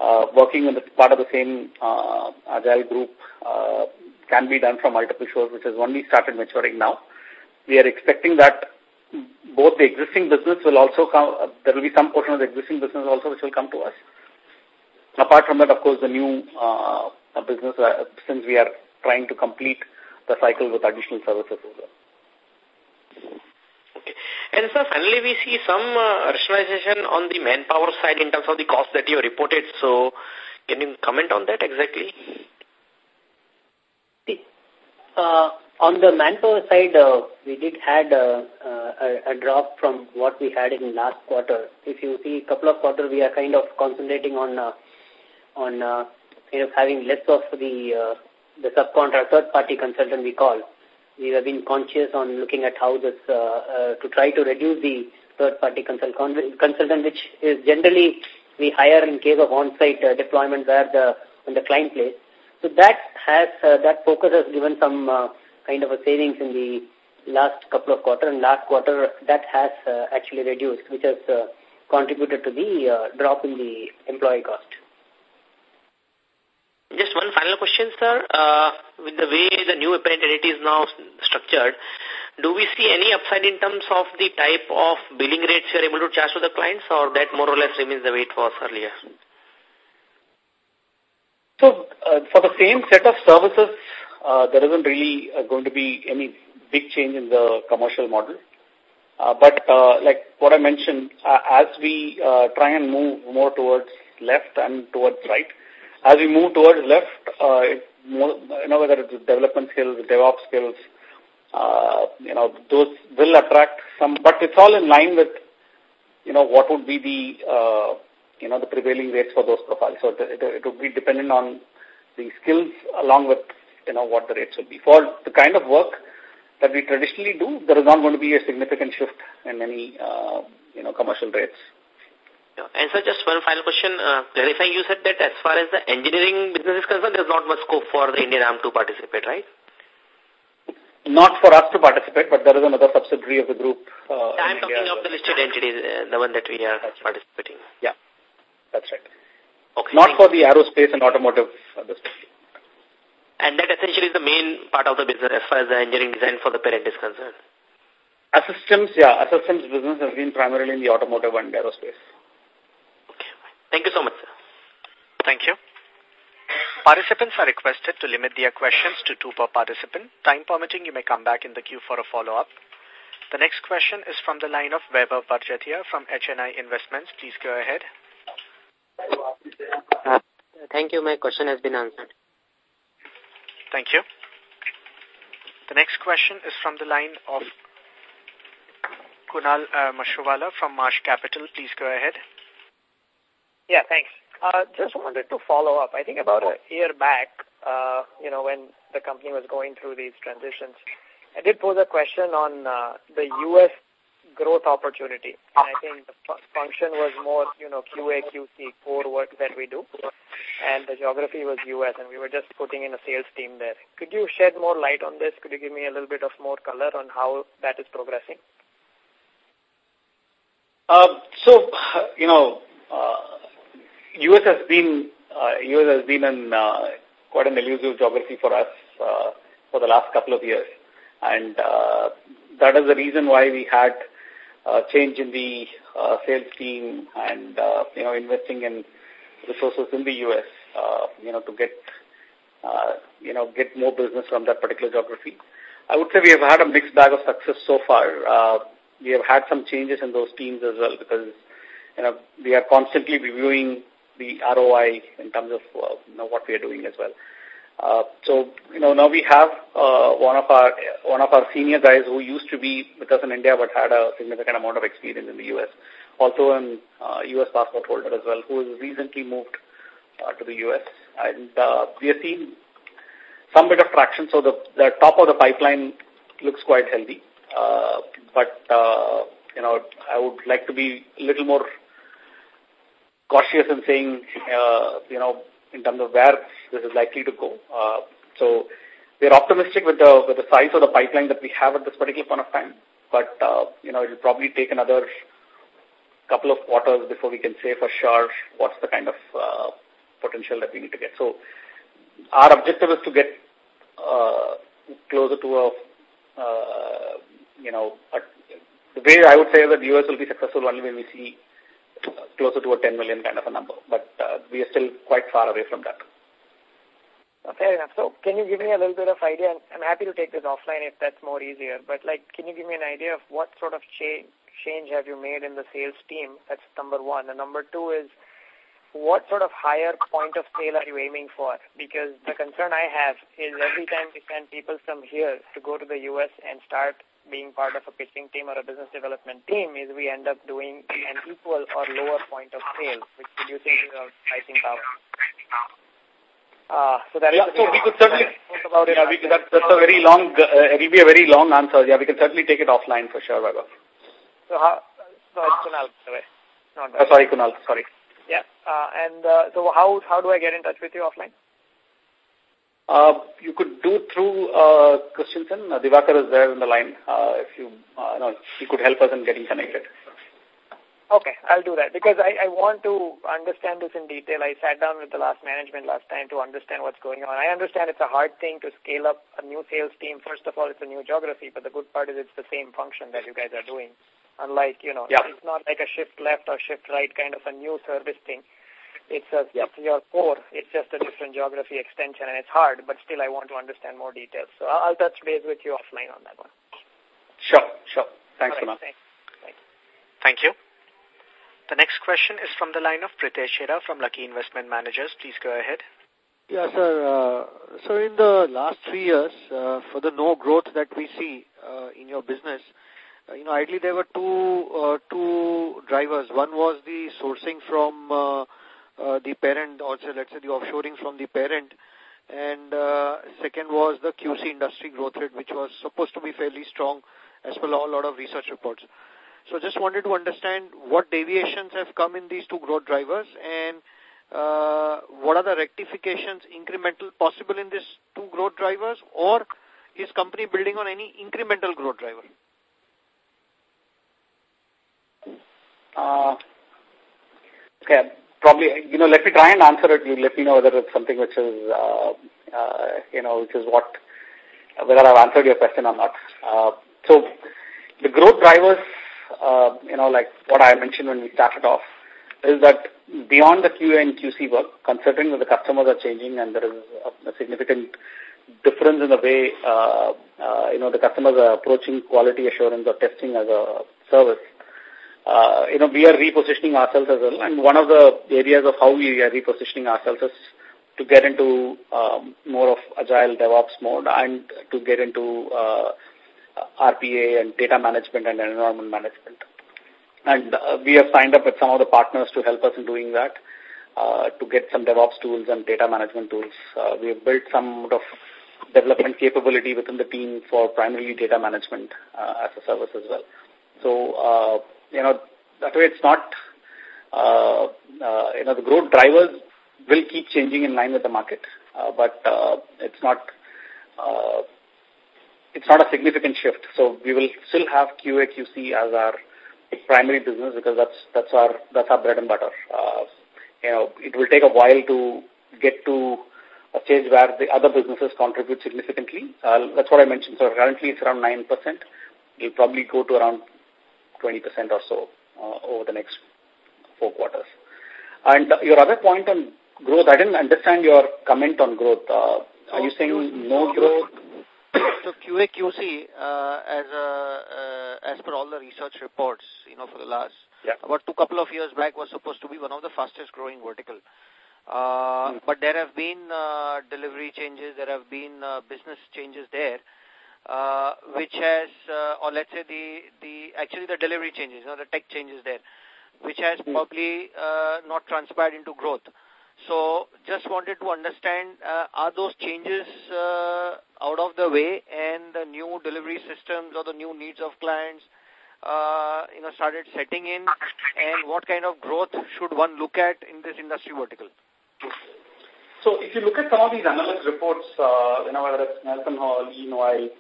uh, working in the part of the same uh, agile group uh, can be done from multiple shores, which has only started maturing now. We are expecting that both the existing business will also come, uh, there will be some portion of the existing business also which will come to us. Apart from that, of course, the new uh, business, uh, since we are trying to complete the cycle with additional services as well. And so finally we see some uh, rationalization on the manpower side in terms of the cost that you reported. So can you comment on that exactly? Uh, on the manpower side, uh, we did had a, a drop from what we had in last quarter. If you see a couple of quarters, we are kind of concentrating on uh, on uh, kind of having less of the the subcontract third party consultant we call we have been conscious on looking at how this, uh, uh, to try to reduce the third-party consult consultant, which is generally we hire in case of on-site uh, deployment where the, when the client plays. So that has, uh, that focus has given some uh, kind of a savings in the last couple of quarter and last quarter that has uh, actually reduced, which has uh, contributed to the uh, drop in the employee cost. Just one final question, sir. Uh, with the way the new apparent entity is now structured, do we see any upside in terms of the type of billing rates you are able to charge to the clients or that more or less remains the way it was earlier? So, uh, for the same set of services, uh, there isn't really uh, going to be any big change in the commercial model. Uh, but uh, like what I mentioned, uh, as we uh, try and move more towards left and towards right, as we move towards left, uh, it you know, whether it's development skills, DevOps skills, uh, you know, those will attract some, but it's all in line with, you know, what would be the, uh, you know, the prevailing rates for those profiles. So it, it, would be dependent on the skills along with, you know, what the rates will be. For the kind of work that we traditionally do, there is not going to be a significant shift in any, uh, you know, commercial rates. Yeah. And so just one final question, uh, clarifying, you said that as far as the engineering business is concerned, there's not much scope for the Indian arm to participate, right? Not for us to participate, but there is another subsidiary of the group. Uh, I'm talking of the listed entities, uh, the one that we are that's participating. Yeah, that's right. Okay. Not for the aerospace and automotive And that essentially is the main part of the business as far as the engineering design for the parent is concerned. Systems, yeah, systems business has been primarily in the automotive and aerospace. Okay. Thank you so much, sir. Thank you. Participants are requested to limit their questions to two per participant. Time permitting, you may come back in the queue for a follow-up. The next question is from the line of Vaibhav Barjatya from HNI Investments. Please go ahead. Uh, thank you. My question has been answered. Thank you. The next question is from the line of Kunal uh, Mashruwala from Marsh Capital. Please go ahead. Yeah, thanks. Uh, just wanted to follow up. I think about a year back, uh, you know, when the company was going through these transitions, I did pose a question on uh, the U.S. growth opportunity. And I think the function was more, you know, QA, QC, core work that we do. And the geography was U.S. and we were just putting in a sales team there. Could you shed more light on this? Could you give me a little bit of more color on how that is progressing? Uh, so, you know, uh, U.S. has been uh, U.S. has been an, uh, quite an elusive geography for us uh, for the last couple of years, and uh, that is the reason why we had uh, change in the sales team and you know investing in resources in the U.S. You know to get you know get more business from that particular geography. I would say we have had a mixed bag of success so far. We have had some changes in those teams as well because you know we are constantly reviewing the ROI in terms of uh, you know, what we are doing as well. Uh, so, you know, now we have uh, one of our one of our senior guys who used to be with us in India but had a significant amount of experience in the U.S., also a uh, U.S. passport holder as well, who has recently moved uh, to the U.S. And uh, we are seeing some bit of traction. So the, the top of the pipeline looks quite healthy. Uh, but, uh, you know, I would like to be a little more cautious in saying, uh, you know, in terms of where this is likely to go. Uh, so we're optimistic with the with the size of the pipeline that we have at this particular point of time. But, uh, you know, it will probably take another couple of quarters before we can say for sure what's the kind of uh, potential that we need to get. So our objective is to get uh, closer to a, uh, you know, a, the way I would say that the US will be successful only when we see closer to a 10 million kind of a number. But uh, we are still quite far away from that. Fair enough. So can you give me a little bit of idea? I'm happy to take this offline if that's more easier. But like, can you give me an idea of what sort of change change have you made in the sales team? That's number one. And number two is, what sort of higher point of sale are you aiming for? Because the concern I have is every time we send people from here to go to the U.S. and start being part of a pitching team or a business development team is we end up doing an equal or lower point of sale, which reduces our pricing power. Uh, so that yeah, so we could certainly about it. Yeah, we, that, that's a very long. Uh, it will be a very long answer. Yeah, we can certainly take it offline for sure, Vaibhav. So how? So it's Kunal, by the way. Not uh, sorry, Kunal. Sorry. Yeah, uh, and uh, so how how do I get in touch with you offline? Uh, you could do through uh, Christensen. Uh, Divakar is there on the line. Uh, if you, uh, no, he could help us in getting connected. Okay, I'll do that because I, I want to understand this in detail. I sat down with the last management last time to understand what's going on. I understand it's a hard thing to scale up a new sales team. First of all, it's a new geography, but the good part is it's the same function that you guys are doing. Unlike, you know, yeah. it's not like a shift left or shift right kind of a new service thing. It's, a, yep. it's your core. It's just a different geography extension, and it's hard, but still I want to understand more details. So I'll, I'll touch base with you offline on that one. Sure, sure. Thanks, right, Thanks. Thank you. The next question is from the line of Pritesh Chheda from Lucky Investment Managers. Please go ahead. Yeah, sir. Uh, so in the last three years, uh, for the no growth that we see uh, in your business, uh, you know, ideally there were two uh, two drivers. One was the sourcing from uh, uh, the parent, or say, let's say the offshoring from the parent, and uh, second was the QC industry growth rate, which was supposed to be fairly strong as per a lot of research reports. So just wanted to understand what deviations have come in these two growth drivers and uh, what are the rectifications incremental possible in these two growth drivers or is company building on any incremental growth driver? Uh, okay, probably, you know, let me try and answer it. You let me know whether it's something which is, uh, uh, you know, which is what, whether I've answered your question or not. Uh, so the growth drivers uh, you know, like what I mentioned when we started off, is that beyond the QA and QC work, considering that the customers are changing and there is a, a significant difference in the way, uh, uh, you know, the customers are approaching quality assurance or testing as a service, uh, you know, we are repositioning ourselves as well. And one of the areas of how we are repositioning ourselves is to get into um, more of agile DevOps mode and to get into uh, RPA and data management and environment management. And uh, we have signed up with some of the partners to help us in doing that, uh, to get some DevOps tools and data management tools. Uh, we have built some sort of development capability within the team for primarily data management uh, as a service as well. So, uh, you know, that way it's not, uh, uh, you know, the growth drivers will keep changing in line with the market, uh, but uh, it's not uh, it's not a significant shift. So we will still have QA QC as our primary business because that's that's our that's our bread and butter. Uh, you know, it will take a while to get to a stage where the other businesses contribute significantly. Uh, that's what I mentioned. So currently it's around 9%. It'll probably go to around 20% or so uh, over the next four quarters. And uh, your other point on growth, I didn't understand your comment on growth. Uh, are you saying no growth? so QA QC, uh, as a, uh, as per all the research reports, you know, for the last yeah. about two couple of years back was supposed to be one of the fastest growing vertical. Uh, mm. But there have been uh, delivery changes, there have been uh, business changes there, uh, which has, uh, or let's say the the actually the delivery changes, you know, the tech changes there, which has mm. probably uh, not transpired into growth. So just wanted to understand, uh, are those changes uh, out of the way and the new delivery systems or the new needs of clients, uh, you know, started setting in and what kind of growth should one look at in this industry vertical? So if you look at some of these analyst reports, uh, you know, whether it's NelsonHall, EY,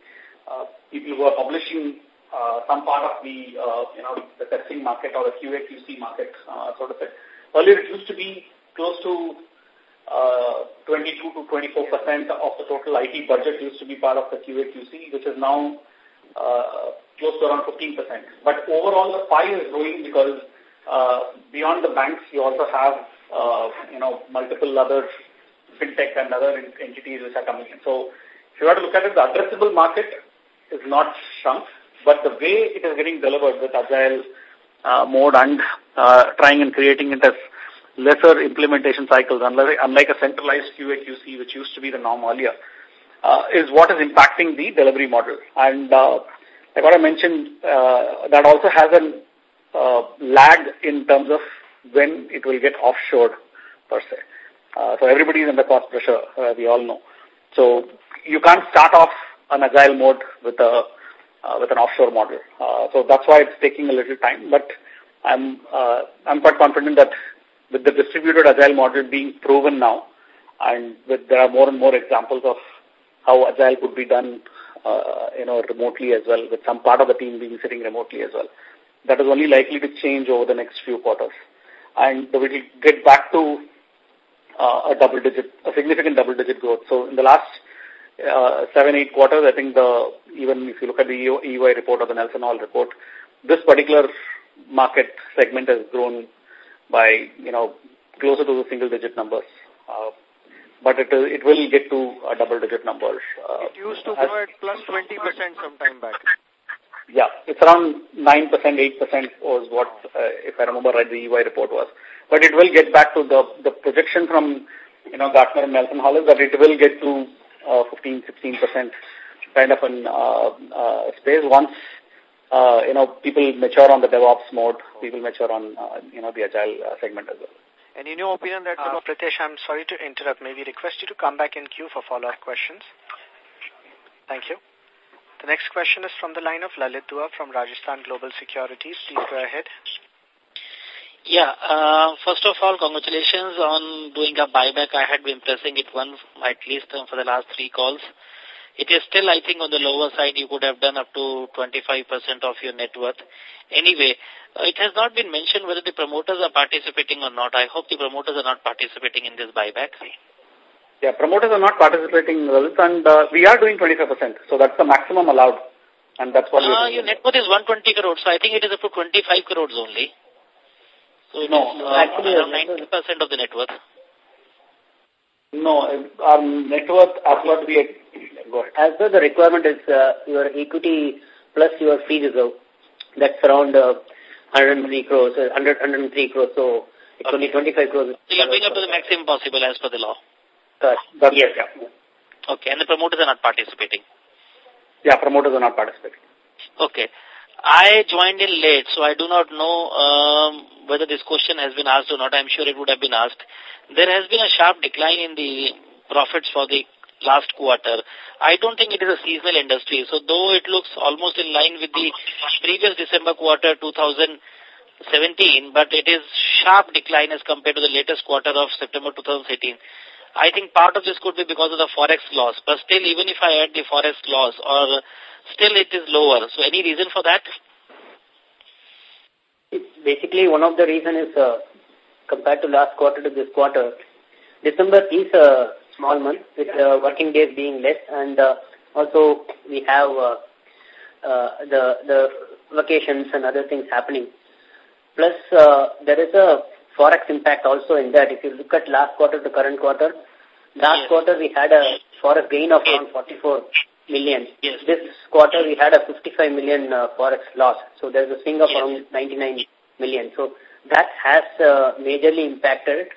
uh, people who are publishing uh, some part of the, uh, you know, the testing market or the QA QC market, uh, sort of it. Earlier it used to be close to uh, 22 to 24 percent of the total IT budget used to be part of the QA/QC, which is now uh, close to around 15 percent. But overall, the pie is growing because uh, beyond the banks, you also have uh, you know multiple other fintech and other entities which are coming in. So, if you were to look at it, the addressable market is not shrunk, but the way it is getting delivered with agile uh, mode and uh, trying and creating it as lesser implementation cycles, unlike, unlike a centralized QA/QC, which used to be the norm earlier, uh, is what is impacting the delivery model. And uh, like what I mentioned, uh, that also has a uh, lag in terms of when it will get offshored per se. Uh, so everybody is under cost pressure, uh, we all know. So you can't start off an agile mode with a uh, with an offshore model. Uh, so that's why it's taking a little time. But I'm uh, I'm quite confident that with the distributed agile model being proven now And with, there are more and more examples of how agile could be done, uh, you know, remotely as well, with some part of the team being sitting remotely as well. That is only likely to change over the next few quarters. And we will get back to a double digit, a significant double digit growth. So in the last uh, seven, eight quarters, I think the, even if you look at the EY report or the NelsonHall report, this particular market segment has grown by, you know, closer to the single digit numbers. Uh, but it, it will get to a double digit number. Uh, it used to grow at plus 20% some time back. Yeah, it's around 9%, 8% was what, uh, if I remember right, the EY report was. But it will get back to the, the projection from, you know, Gartner and NelsonHall is that it will get to uh, 15, 16% kind of an uh, uh, space once, uh, you know, people mature on the DevOps mode, people mature on, uh, you know, the Agile uh, segment as well. And in your opinion, that... Uh, Pritesh, I'm sorry to interrupt. Maybe request you to come back in queue for follow-up questions. Thank you. The next question is from the line of Lalit Dua from Rajasthan Global Securities. Please go ahead. Yeah, uh, first of all, congratulations on doing a buyback. I had been pressing it once, at least uh, for the last three calls. It is still, I think, on the lower side. You could have done up to 25% of your net worth. Anyway, uh, it has not been mentioned whether the promoters are participating or not. I hope the promoters are not participating in this buyback. Yeah, promoters are not participating, and uh, we are doing 25%. So that's the maximum allowed. And that's what uh, Your net worth is 120 crores, so I think it is up to 25 crores only. So no, uh, actually around 90% of the net worth. No, our net worth as what we go ahead. As per the requirement is uh, your equity plus your free reserve. That's around uh, 103 crores, uh, 100, 103 crores. So it's okay. only 25 crores. So you're going up to the maximum possible as per the law. Correct. yes. Yeah. Okay, and the promoters are not participating. Yeah, promoters are not participating. Okay. I joined in late, so I do not know um, whether this question has been asked or not. I'm sure it would have been asked. There has been a sharp decline in the profits for the last quarter. I don't think it is a seasonal industry. So though it looks almost in line with the previous December quarter 2017, but it is sharp decline as compared to the latest quarter of September 2018. I think part of this could be because of the forex loss. But still, even if I add the forex loss, or still it is lower. So any reason for that? It's Basically, one of the reason is uh, compared to last quarter to this quarter, December is a small month with uh, working days being less, and uh, also we have uh, uh, the the vacations and other things happening. Plus, uh, there is a forex impact also in that. If you look at last quarter to current quarter, last yes. quarter we had a forex gain of around 44 million. Yes. This quarter we had a 55 million uh, forex loss. So there's a swing of yes. around 99 million. So that has uh, majorly impacted.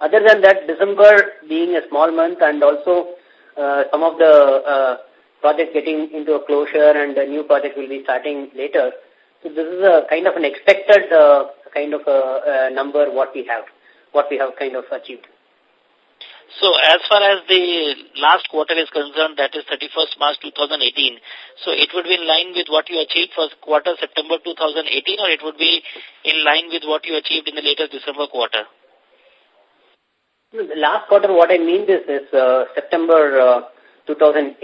Other than that, December being a small month and also uh, some of the uh, projects getting into a closure and a new project will be starting later. So this is a kind of an expected uh, kind of a, a number what we have, what we have kind of achieved. So as far as the last quarter is concerned, that is 31st March 2018, so it would be in line with what you achieved for quarter September 2018 or it would be in line with what you achieved in the latest December quarter? The last quarter, what I mean is, is uh, September uh, 2018.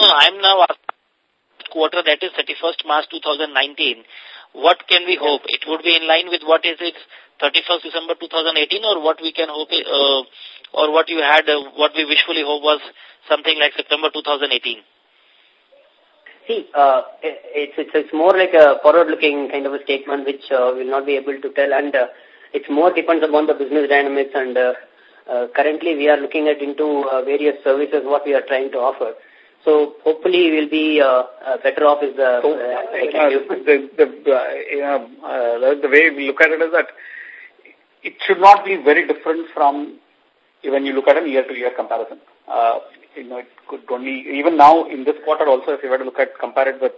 No, I'm now asking quarter that is 31st March 2019. What can we hope? It would be in line with what is it 31st December 2018 or what we can hope uh, or what you had, uh, what we wishfully hope was something like September 2018? See, uh, it's, it's, it's more like a forward-looking kind of a statement which will not be able to tell and it's more depends upon the business dynamics and uh, uh, currently we are looking at into various services what we are trying to offer. So hopefully we'll be uh, uh, better off is the, so, uh, the, the, uh, uh, the way we look at it is that it should not be very different from when you look at a year-to-year -year comparison. Uh, you know, it could only, even now in this quarter also, if you were to look at, compare it with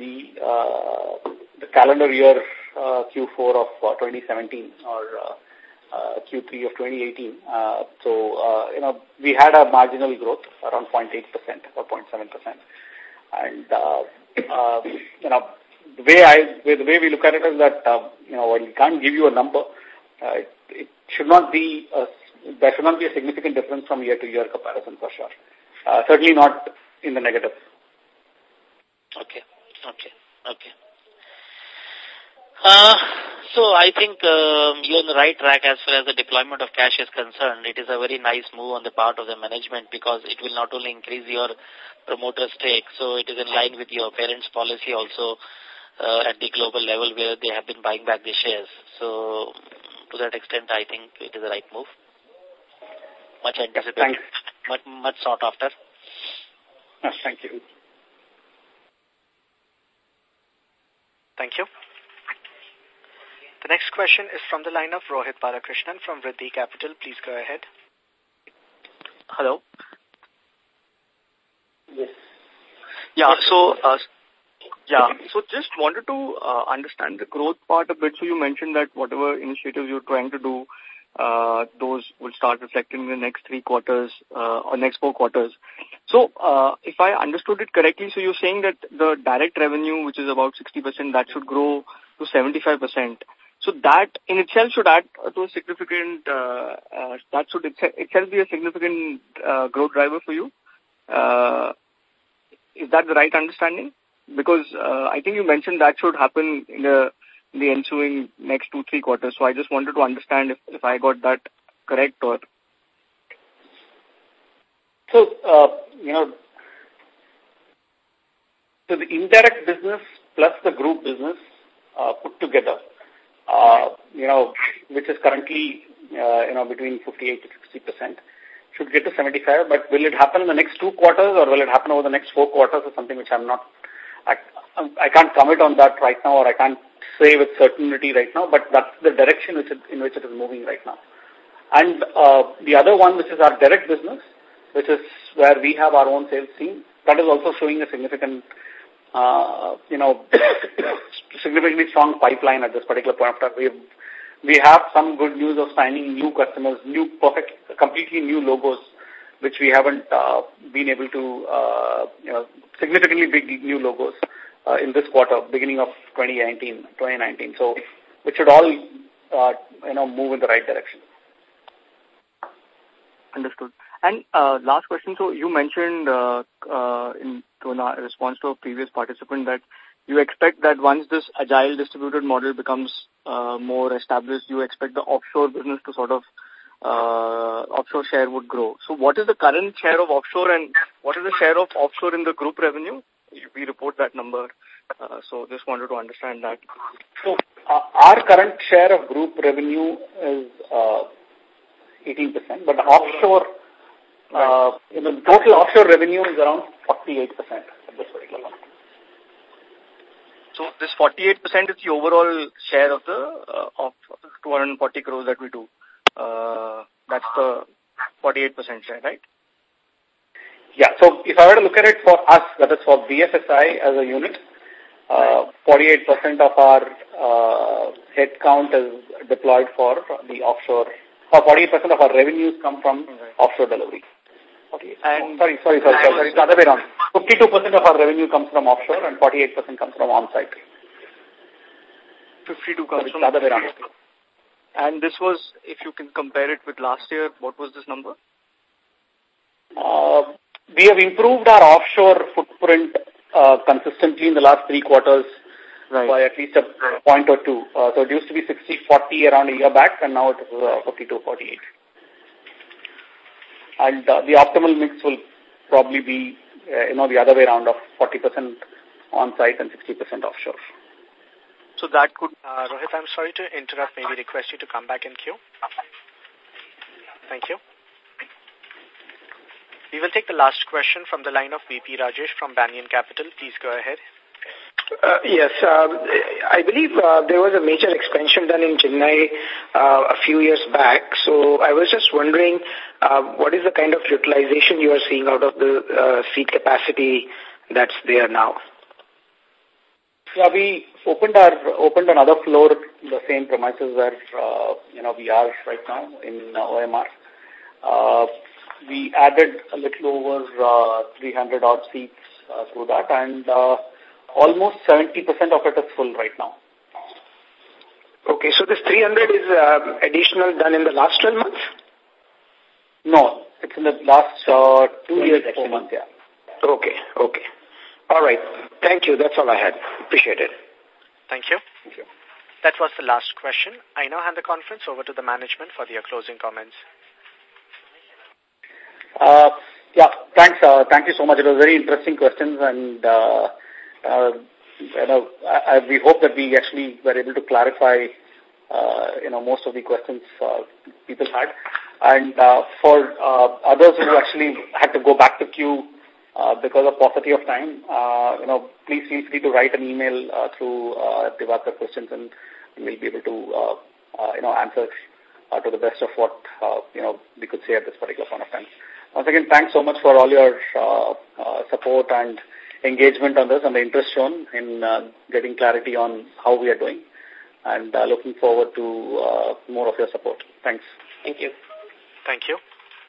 the, uh, the calendar year uh, Q4 of uh, 2017 or uh, uh, Q3 of 2018. Uh, so, uh, you know, we had a marginal growth around 0.8% or 0.7%. And, uh, uh, you know, the way I, the way we look at it is that, uh, you know, while we can't give you a number, uh, it, it should not be a there should not be a significant difference from year-to-year -year comparison for sure. Uh, certainly not in the negative. Okay, okay, okay. Uh, so I think um, you're on the right track as far as the deployment of cash is concerned. It is a very nice move on the part of the management because it will not only increase your promoter stake, so it is in line with your parents' policy also uh, at the global level where they have been buying back the shares. So to that extent, I think it is the right move. Much anticipated, much, much sought after. Thank you. Thank you. The next question is from the line of Rohit Balakrishnan from Vriddhi Capital. Please go ahead. Hello. Yes. Yeah, so, uh, yeah, so just wanted to uh, understand the growth part a bit. So you mentioned that whatever initiatives you're trying to do, uh, those will start reflecting in the next three quarters uh, or next four quarters. So uh, if I understood it correctly, so you're saying that the direct revenue, which is about 60%, that should grow to 75%. So that in itself should add to a significant, uh, uh, that should itself be a significant uh, growth driver for you. Uh, is that the right understanding? Because uh, I think you mentioned that should happen in the, in the ensuing next two, three quarters. So I just wanted to understand if, if I got that correct or... So, uh, you know, so the indirect business plus the group business uh, put together uh, you know, which is currently, uh, you know, between 58 to 60 percent, should get to 75. But will it happen in the next two quarters or will it happen over the next four quarters or something which I'm not, I, I can't commit on that right now or I can't say with certainty right now, but that's the direction which it, in which it is moving right now. And uh, the other one, which is our direct business, which is where we have our own sales team, that is also showing a significant uh, you know, significantly strong pipeline at this particular point of time. We have, we have some good news of signing new customers, new perfect, completely new logos, which we haven't uh, been able to, uh, you know, significantly big new logos uh, in this quarter, beginning of 2019. 2019. So, which should all, uh, you know, move in the right direction. Understood. And uh, last question, so you mentioned uh, uh, in to a response to a previous participant that you expect that once this agile distributed model becomes uh, more established, you expect the offshore business to sort of uh, offshore share would grow. So what is the current share of offshore and what is the share of offshore in the group revenue? We report that number. Uh, so just wanted to understand that. So our current share of group revenue is uh, 18%, but offshore uh, you know, total offshore revenue is around 48% at this particular moment. So this 48% is the overall share of the uh, of 240 crores that we do. Uh, that's the 48% share, right? Yeah. So if I were to look at it for us, that is for BFSI as a unit, 48% uh, of our uh, headcount is deployed for the offshore, or 48% of our revenues come from offshore delivery. And sorry, sorry, sorry, sorry, the other way around. 52% of our revenue comes from offshore and 48% comes from on-site. 52 comes from the other way around. And this was, if you can compare it with last year, what was this number? Uh, we have improved our offshore footprint uh, consistently in the last three quarters right. by at least a point or two. Uh, so it used to be 60-40 around a year back, and now it is uh, 52-48. And uh, the optimal mix will probably be, uh, you know, the other way around of 40% on-site and 60% offshore. So that could... Uh, Rohit, I'm sorry to interrupt. Maybe request you to come back in queue. Thank you. We will take the last question from the line of VP Rajesh from Banyan Capital. Please go ahead. Uh, yes, uh, I believe uh, there was a major expansion done in Chennai uh, a few years back. So I was just wondering uh, what is the kind of utilization you are seeing out of the uh, seat capacity that's there now? Yeah, we opened our opened another floor the same premises where uh, you know we are right now in OMR. We added a little over uh, 300 odd seats through that, and almost 70% of it is full right now. Okay, so this 300 is uh, additional done in the last 12 months? No, it's in the last uh, two years, four months, yeah. Okay, okay. All right. Thank you. That's all I had. Appreciate it. Thank you. Thank you. That was the last question. I now hand the conference over to the management for their closing comments. Uh, yeah, thanks. Uh, thank you so much. It was very interesting questions, and uh, uh, you know, I, I, we hope that we actually were able to clarify, uh, you know, most of the questions uh, people had. And uh, for uh, others who actually had to go back to queue uh, because of paucity of time, uh, you know, please feel free to write an email uh, through uh, Divakar questions, and we'll be able to, uh, uh, you know, answer uh, to the best of what, uh, you know, we could say at this particular point of time. Once again, thanks so much for all your uh, uh, support and engagement on this and the interest shown in uh, getting clarity on how we are doing. And uh, looking forward to uh, more of your support. Thanks. Thank you. Thank you.